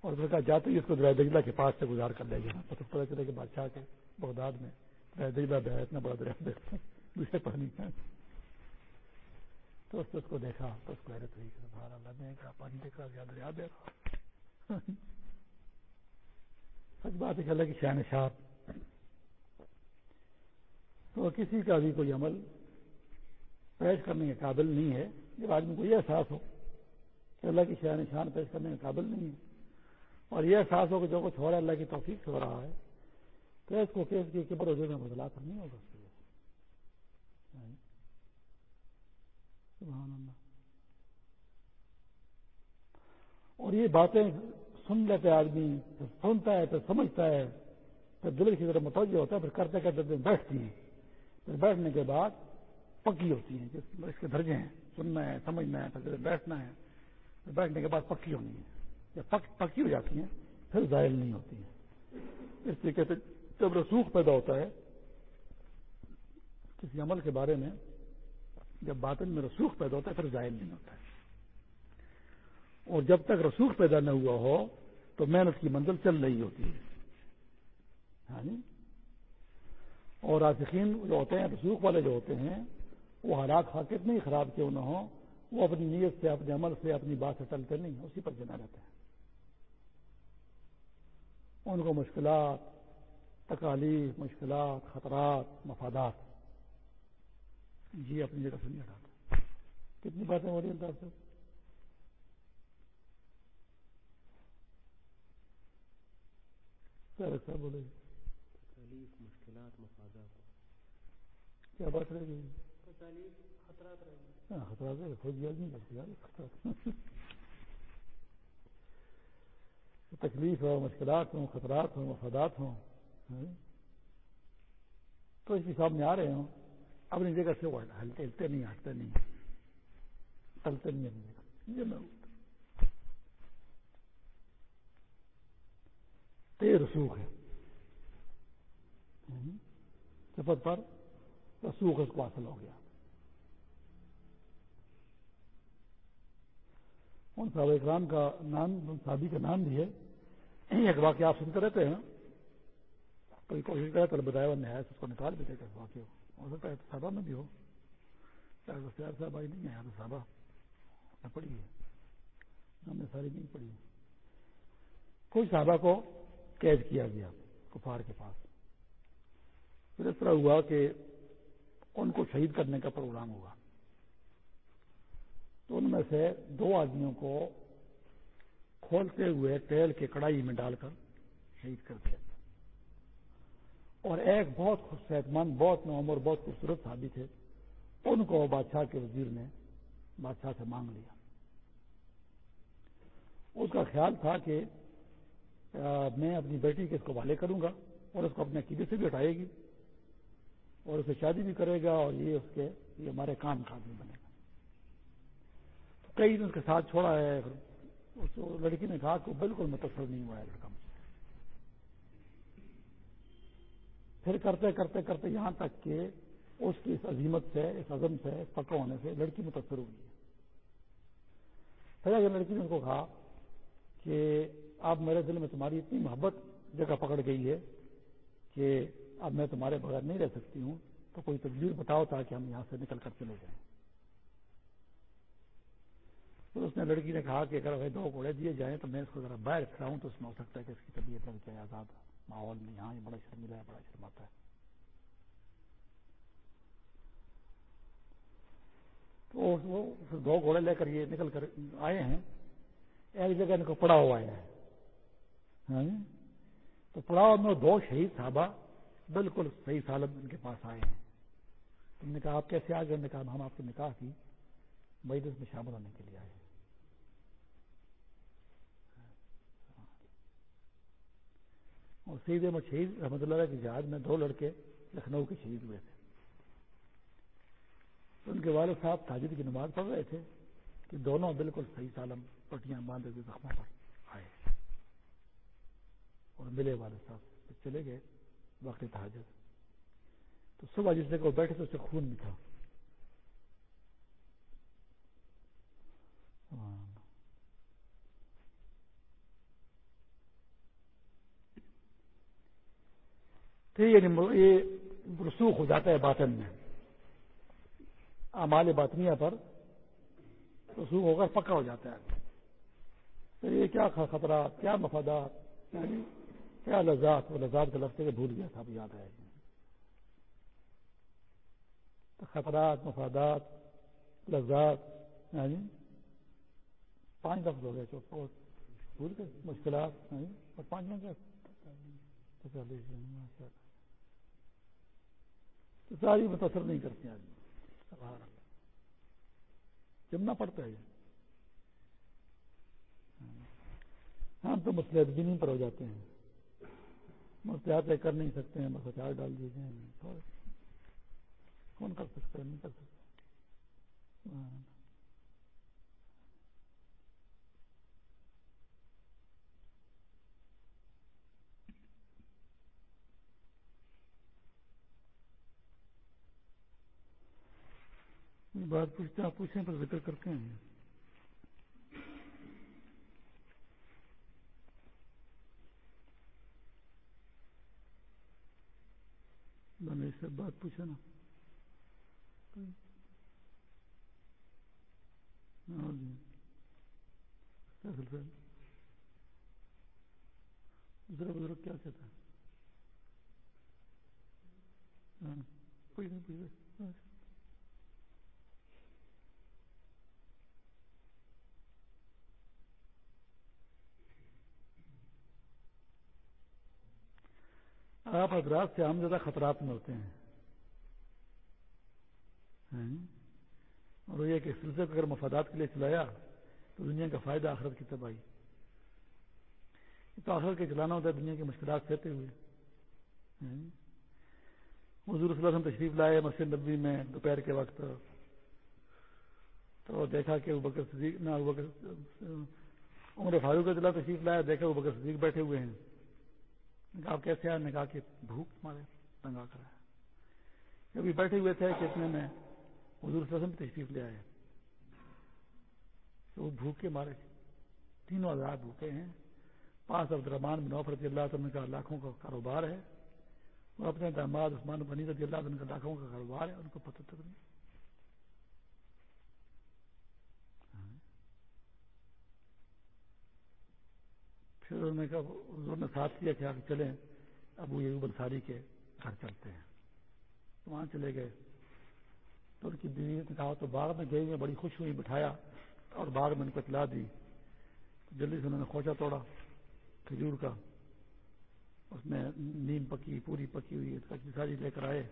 اور پھر کہا، جاتے ہی اس کو دریا دجلا کے پاس سے گزار کر لے جانا۔ پتہ پتا چلے کہ بادشاہ کے بغداد میں دریا دجلا بہت اتنا بڑا دریا دیکھتے دوسرے پانی کا تو اس اس کو دیکھا، تو اس کو حیرت ہوئی کہ سبحان اللہ، میں کہا، پانی دیکھ رہا زیادہ دریا دے رہا۔ سچ بات ہے اللہ کی شان شاپ تو کسی کا بھی کوئی عمل پیش کرنے کے قابل نہیں ہے، جب آدمی کو یہ احساس ہو کہ اللہ کی شان شان پیش کرنے کے قابل نہیں ہے، اور یہ احساس ہو کہ جو کچھ ہو رہا ہے اللہ کی توفیق سے ہو رہا ہے، تو اس کو کیس کی کبر ہو جائے میں بدلا کر نہیں ہوگا اس سبحان اور یہ باتیں سن لیتے آدمی، پھر سنتا ہے، پھر سمجھتا ہے، پھر دل کی طرف متوجہ ہوتا ہے، پھر کرتے کرتے دن بیٹھتی ہیں۔ پھر بیٹھنے کے بعد پکی ہوتی ہیں اس کے درجے ہیں، سننا ہے، سمجھنا ہے، پھر بیٹھنا ہے، پھر بیٹھنے کے بعد پکی ہونی ہے جب پکی ہو جاتی ہیں، پھر ظاہر نہیں ہوتی ہیں۔ اس طریقے سے جب رسوخ پیدا ہوتا ہے، کسی عمل کے بارے میں جب باطن میں رسوخ پیدا ہوتا ہے، پھر ظاہر نہیں ہوتا ہے۔ اور جب تک رسوخ پیدا نہ ہوا ہو، تو محنت کی منزل چل رہی ہوتی ہے۔ ہاں جی؟ اور آسکین جو ہوتے ہیں، رسوخ والے جو ہوتے ہیں وہ حالات حاقت نہیں خراب کیوں نہ ہو وہ اپنی نیت سے اپنے عمل سے اپنی بات سے چلتے نہیں اسی پر جنا رہتے ہیں ان کو مشکلات تکالیف مشکلات خطرات مفادات جی اپنی جگہ سے نہیں ہٹاتا۔ کتنی باتیں ہو رہی ہیں صاحب صاحب بولے تکالیف مشکلات مفادات۔ کیا بات رہے گی خطرات رہے ہاں، خطرات خود یاد نہیں کرتے خطرات۔ تکلیف ہو مشکلات ہوں، خطرات ہوں، مفادات ہوں ہاں۔ تو اس کے سامنے آ رہے ہوں۔ اپنی جگہ سے وہ ہلتے نہیں، ہٹتے نہیں۔ چلتے نہیں اپنی جگہ۔ یہ میں رسوخ ہے۔ ہاں۔ سفر پر رسوخ اس کو حاصل ہو گیا۔ ان صاحب اکرام کا نام، صحابی کا نام بھی ہے۔ ایک واقعہ آپ سنتے رہتے ہیں۔ کوئی کوشش کرے تو بتایا نہایت اس کو نکال بھی دے گا واقعہ ہو۔ سکتا ہے صحابہ میں بھی ہو۔ چاہے صاحب آئی نہیں ہے، یہاں تو صحابہ پڑھی ہے۔ ہم نے ساری نہیں پڑھی۔ کچھ صحابہ کو قید کیا گیا کفار کے پاس۔ پھر اس طرح ہوا کہ ان کو شہید کرنے کا پروگرام ہوا۔ تو ان میں سے دو آدمیوں کو کھولتے ہوئے تیل کے کڑائی میں ڈال کر شہید کر دیا تھا۔ اور ایک بہت صحت مند، بہت نومر بہت خوبصورت صحابی تھے۔ ان کو بادشاہ کے وزیر نے بادشاہ سے مانگ لیا۔ اس کا خیال تھا کہ میں اپنی بیٹی کے اس کو والے کروں گا اور اس کو اپنے عقیدے سے بھی اٹھائے گی اور اسے شادی بھی کرے گا اور یہ اس کے، یہ ہمارے کام کا آدمی بنے گا۔ کئی دن کے ساتھ چھوڑا ہے اس لڑکی نے کہا کہ بالکل متاثر نہیں ہوا ہے لڑکا۔ مجھے پھر کرتے کرتے کرتے یہاں تک کہ اس کی اس عظیمت سے، اس عزم سے پکا ہونے سے لڑکی متاثر ہوئی۔ پھر اگر لڑکی نے اس کو کہا کہ اب میرے دل میں تمہاری اتنی محبت جگہ پکڑ گئی ہے کہ اب میں تمہارے بغیر نہیں رہ سکتی ہوں، تو کوئی تجویز بتاؤ تاکہ ہم یہاں سے نکل کر چلے جائیں۔ تو اس نے لڑکی نے کہا کہ اگر دو گھوڑے دیے جائیں تو میں اس کو ذرا باہر کھڑا ہوں تو اس میں ہو سکتا ہے کہ اس کی طبیعت لگ جائے آزاد ماحول میں یہاں بڑا شرمیلا ہے، بڑا شرماتا ہے۔ تو وہ دو گھوڑے لے کر یہ نکل کر آئے ہیں۔ ایک جگہ ان کو پڑا ہوا ہے تو پڑاؤ میں دو شہید صحابہ بالکل صحیح سالم ان کے پاس آئے ہیں۔ تم نے کہا، آپ کیسے آ گئے؟ کہا، ہم آپ کے نکاح کی مجلس میں شامل ہونے کے لیے آئے اور سید احمد شہید رحمۃ اللہ کی جہاز میں دو لڑکے لکھنؤ کے شہید ہوئے تھے۔ ان کے والد صاحب تاجر کی نماز پڑھ رہے تھے کہ دونوں بالکل صحیح سالم پٹیاں باندھے ہوئے زخموں پر آئے۔ اور ملے والد صاحب چلے گئے وقت تحاجر تو صبح جس جگہ وہ بیٹھے تو اس سے خون بھی تھا یعنی یہ رسوخ ہو جاتا ہے باطن میں۔ امال باطنیہ پر رسوخ ہو کر پکا ہو جاتا ہے۔ پھر یہ کیا خطرات، کیا مفادات یعنی کیا لذات؟ وہ لذات کے لفظ بھول گیا تھا یاد ہے خطرات، مفادات، لذات یعنی پانچ لفظ ہو گئے بھول گئے، مشکلات یعنی اور پانچ منٹ تو ساری متاثر نہیں کرتے آدمی۔ جمنا پڑتا ہے۔ ہاں، ہم تو مسئلے نہیں پر ہو جاتے ہیں۔ مسئلہ کر نہیں سکتے ہیں بس ہتھیار ڈال دیتے ہیں۔ کون کر سکتا ہے؟ نہیں کر سکتا۔ بات پوچھتے آپ پوچھیں پر ذکر کرتے ہیں۔ میں سے بات پوچھا نا۔ ہاں جی۔ دوسرا بزرگ کیا کہتا ہے؟ ہاں، کوئی نہیں پوچھ رہے آپ حضرات سے ہم زیادہ خطرات میں ہوتے ہیں۔ ہاں جی؟ اور یہ کہ سلسلے کو اگر مفادات کے لیے چلایا تو دنیا کا فائدہ آخرت کی تباہی۔ تو آخرت کے چلانا ہوتا ہے، دنیا کی مشکلات سہتے ہوئے۔ ہاں جی؟ حضور صلی اللہ علیہ وسلم تشریف لائے مسجد نبی میں دوپہر کے وقت۔ تو دیکھا کہ وہ بکر صدیق، نہ عمر فاروق کا دلا تشریف لایا دیکھا وہ بکر صدیق بیٹھے ہوئے ہیں۔ کہا کیسے آئے نے کہا کہ بھوک مارے تنگا کرا کبھی بیٹھے ہوئے تھے کہ اتنے میں حضور صلی اللہ علیہ وسلم تشریف لے آئے۔ تو وہ بھوک کے مارے تینوں ہزار بھوکے ہیں۔ پانچ عبد الرحمان بن نوف رضی اللہ عنہ کا لاکھوں کا کاروبار ہے۔ وہ اپنے داماد عثمان بنی رضی اللہ عنہ کا لاکھوں کا کاروبار ہے۔ ان کو پتہ تک نہیں۔ پھر انہوں نے کہا، حضور نے ساتھ کیا کہ آپ چلیں، ابو یہ انصاری کے گھر چلتے ہیں۔ تو وہاں چلے گئے۔ تو ان کی بیوی نے کہا، تو باغ میں گئی، میں بڑی خوش ہوئی، بٹھایا اور باغ میں ان کو اطلاع دی۔ جلدی سے انہوں نے کھوچا توڑا، کھجور کا۔ اس میں نیم پکی، پوری پکی ہوئی کچی جی ساری لے کر آئے۔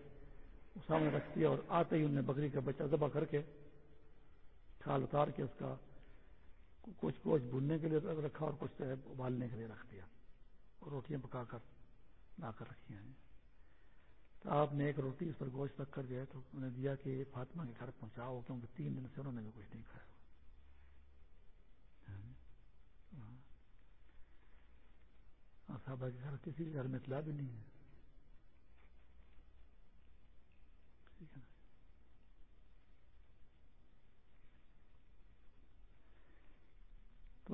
وہ سامنے رکھ دیا اور آتے ہی انہوں نے بکری کا بچہ ذبح کر کے کھال اتار کے اس کا کچھ کوچ بھوننے کے لیے رکھا اور کچھ ابالنے کے لیے رکھ دیا اور روٹیاں پکا کر لا کر رکھی ہیں۔ تو آپ نے ایک روٹی اس پر گوشت رکھ کر گئے تو انہوں نے دیا کہ فاطمہ کے گھر پہنچاؤ کیونکہ تین دن سے انہوں نے بھی کچھ نہیں کھایا۔ ہاں۔ ہاں۔ صاحبہ کے گھر کسی گھر میں اطلاع بھی نہیں ہے۔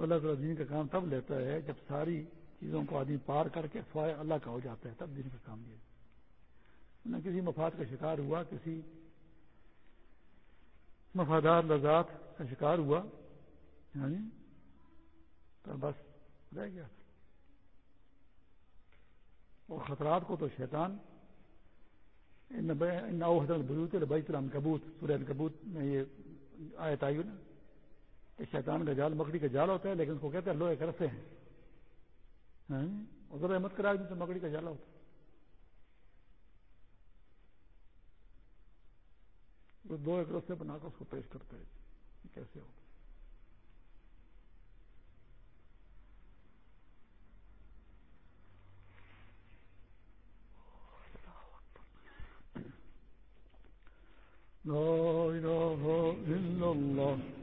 تو اللہ تعالیٰ دین کا کام تب لیتا ہے جب ساری چیزوں کو آدمی پار کر کے سوائے اللہ کا ہو جاتا ہے، تب دین کا کام لیا نہ کسی مفاد کا شکار ہوا، کسی مفادات، لذات کا شکار ہوا یعنی تو بس رہ گیا۔ اور خطرات کو تو شیطان حضرت بیت کبوت سورہ کبوت میں یہ آیت آئی نا۔ کہ شیطان کا جال مکڑی کا جال ہوتا ہے، لیکن اس کو کہتے ہیں لوہے کرتے ہیں۔ ہاں؟ ادھر احمد کرا تو مکڑی کا جالا ہوتا ہے۔ دو ایک رستے بنا کر اس کو پیش کرتے ہیں۔ کیسے ہوتا لا إله إلا الله